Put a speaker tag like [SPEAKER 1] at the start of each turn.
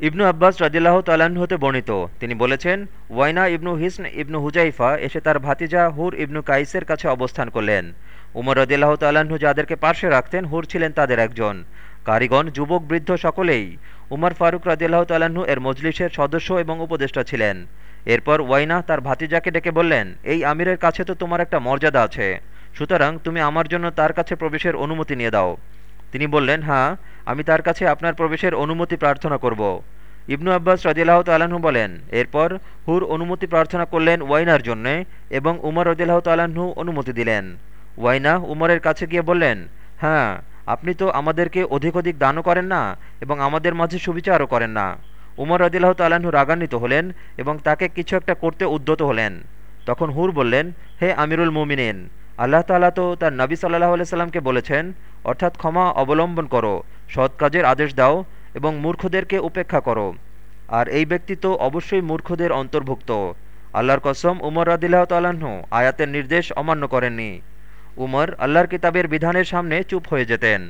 [SPEAKER 1] ইবনু আব্বাস রাজিল্লাহ তাল্লাহ্ন হতে বর্ণিত। তিনি বলেছেন, ওয়াইনা ইবনু হিসন ইবনু হুজাইফা এসে তার ভাতিজা হুর ইবনু কাইসের কাছে অবস্থান করলেন। উমর রদিল্লাহ তাল্লাহ্ন যাদেরকে পার্শ্বে রাখতেন, হুর ছিলেন তাদের একজন। কারিগণ, যুবক, বৃদ্ধ সকলেই উমর ফারুক রাজিল্লাহ তাল্লাহ্ন এর মজলিসের সদস্য এবং উপদেষ্টা ছিলেন। এরপর ওয়াইনা তার ভাতিজাকে ডেকে বললেন, এই আমিরের কাছে তো তোমার একটা মর্যাদা আছে। সুতরাং তুমি আমার জন্য তার কাছে প্রবেশের অনুমতি নিয়ে দাও। তিনি বললেন হ্যাঁ আমি তার কাছে আপনার প্রবেশের অনুমতি প্রার্থনা করব। ইবনু আব্বাস রদিল্লাহ তাল্লাহ্ন বলেন, এরপর হুর অনুমতি প্রার্থনা করলেন ওয়াইনার জন্যে এবং উমর রদিল্লাহ তাল্লাহ্ন অনুমতি দিলেন। ওয়াইনা উমরের কাছে গিয়ে বললেন হ্যাঁ আপনি তো আমাদেরকে অধিক অধিক দানও করেন না এবং আমাদের মাঝে সুবিচারও করেন না। উমর রদিল্লাহ তাল্লাহ্ন রাগান্বিত হলেন এবং তাকে কিছু একটা করতে উদ্যত হলেন। তখন হুর বললেন, হে আমিরুল মুমিনিন আল্লাহ তাল্লাহ তো তার নবী সাল্লাহ সাল্লামকে বলেছেন, অর্থাৎ ক্ষমা অবলম্বন করো, সৎ কাজের আদেশ দাও এবং মূর্খদেরকে উপেক্ষা করো। আর এই ব্যক্তি তো অবশ্যই মূর্খদের অন্তর্ভুক্ত। আল্লাহর কসম উমর রাদিল্লাহ তাল্লাহ্ন আয়াতের নির্দেশ অমান্য করেননি। উমর আল্লাহর কিতাবের বিধানের সামনে চুপ হয়ে যেতেন।